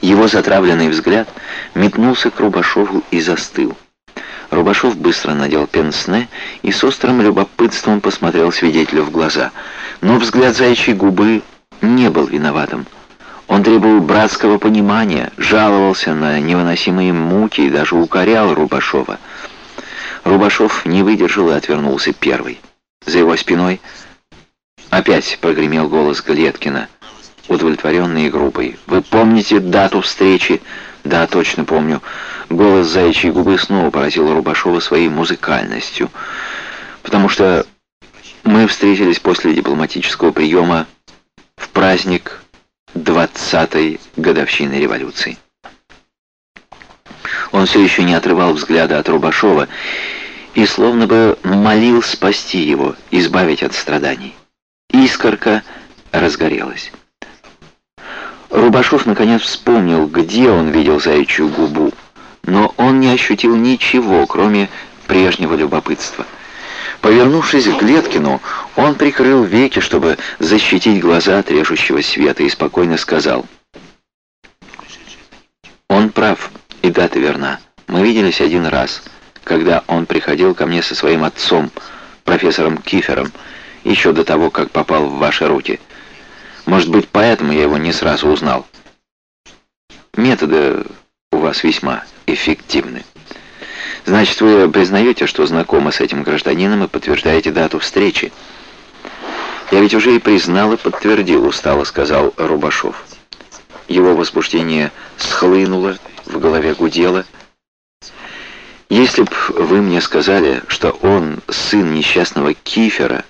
Его затравленный взгляд метнулся к Рубашову и застыл. Рубашов быстро надел пенсне и с острым любопытством посмотрел свидетелю в глаза. Но взгляд заячьей губы не был виноватым. Он требовал братского понимания, жаловался на невыносимые муки и даже укорял Рубашова. Рубашов не выдержал и отвернулся первый. За его спиной опять прогремел голос Глеткина, удовлетворенный и грубый. «Вы помните дату встречи?» «Да, точно помню». Голос заячьей губы снова поразил Рубашова своей музыкальностью, потому что мы встретились после дипломатического приема в праздник 20-й годовщины революции. Он все еще не отрывал взгляда от Рубашова и словно бы молил спасти его, избавить от страданий. Искорка разгорелась. Рубашов наконец вспомнил, где он видел заячью губу, но он не ощутил ничего, кроме прежнего любопытства. Повернувшись к Глеткину, он прикрыл веки, чтобы защитить глаза от режущего света, и спокойно сказал. «Он прав, и дата верна. Мы виделись один раз, когда он приходил ко мне со своим отцом, профессором Кифером, еще до того, как попал в ваши руки». Может быть, поэтому я его не сразу узнал. Методы у вас весьма эффективны. Значит, вы признаете, что знакомы с этим гражданином и подтверждаете дату встречи? Я ведь уже и признал и подтвердил, устало сказал Рубашов. Его возбуждение схлынуло, в голове гудело. Если б вы мне сказали, что он сын несчастного Кифера,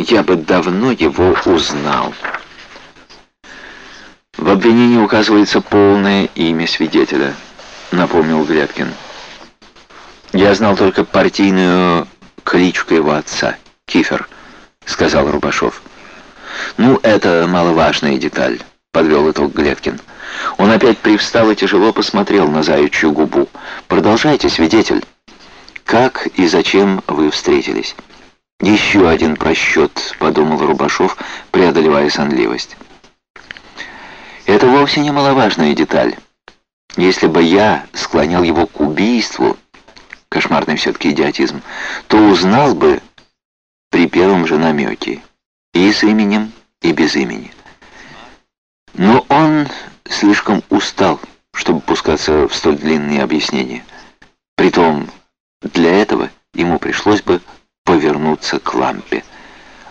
я бы давно его узнал. В обвинении указывается полное имя свидетеля, напомнил Глеткин. Я знал только партийную кличку его отца, Кифер, сказал Рубашов. Ну, это маловажная деталь, подвел итог Глеткин. Он опять привстал и тяжело посмотрел на заячью губу. Продолжайте, свидетель. Как и зачем вы встретились? «Еще один просчет», — подумал Рубашов, преодолевая сонливость. «Это вовсе не маловажная деталь. Если бы я склонял его к убийству, кошмарный все-таки идиотизм, то узнал бы при первом же намеке, и с именем, и без имени. Но он слишком устал, чтобы пускаться в столь длинные объяснения. Притом, для этого ему пришлось бы повернуться к лампе.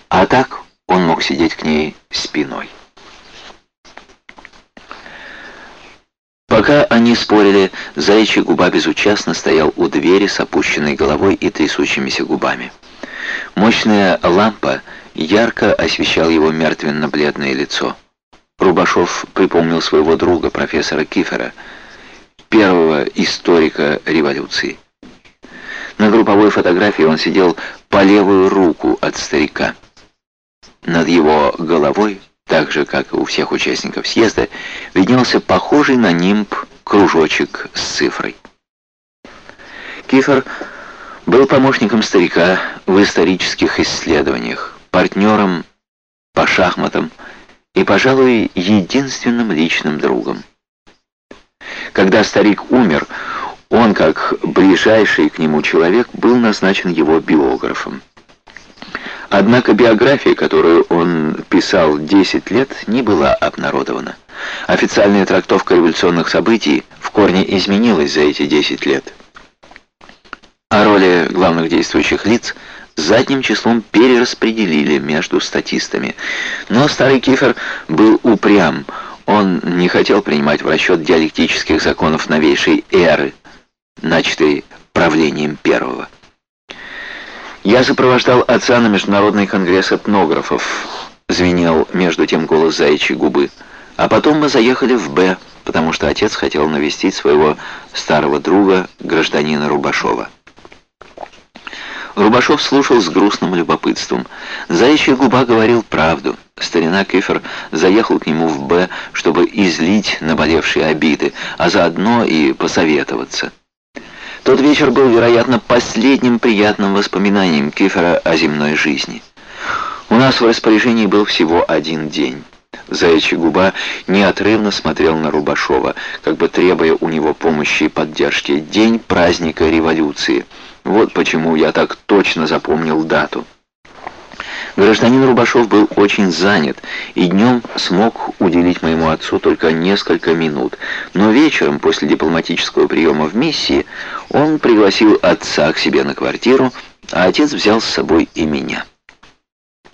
А так он мог сидеть к ней спиной. Пока они спорили, заячий губа безучастно стоял у двери с опущенной головой и трясущимися губами. Мощная лампа ярко освещала его мертвенно-бледное лицо. Рубашов припомнил своего друга, профессора Кифера, первого историка революции. На групповой фотографии он сидел по левую руку от старика. Над его головой, так же, как и у всех участников съезда, виднелся похожий на нимб кружочек с цифрой. Кифер был помощником старика в исторических исследованиях, партнером по шахматам и, пожалуй, единственным личным другом. Когда старик умер, он, как ближайший к нему человек, был назначен его биографом. Однако биография, которую он писал 10 лет, не была обнародована. Официальная трактовка революционных событий в корне изменилась за эти 10 лет. А роли главных действующих лиц задним числом перераспределили между статистами. Но старый Кифер был упрям, он не хотел принимать в расчет диалектических законов новейшей эры, начатой правлением первого. Я сопровождал отца на Международный конгресс этнографов, звенел между тем голос заячьей губы. А потом мы заехали в Б, потому что отец хотел навестить своего старого друга, гражданина Рубашова. Рубашов слушал с грустным любопытством. Заячья губа говорил правду. Старина Кефер заехал к нему в Б, чтобы излить наболевшие обиды, а заодно и посоветоваться. Тот вечер был, вероятно, последним приятным воспоминанием Кифера о земной жизни. У нас в распоряжении был всего один день. Заячья губа неотрывно смотрел на Рубашова, как бы требуя у него помощи и поддержки. День праздника революции. Вот почему я так точно запомнил дату. Гражданин Рубашов был очень занят и днем смог уделить моему отцу только несколько минут. Но вечером, после дипломатического приема в миссии, он пригласил отца к себе на квартиру, а отец взял с собой и меня.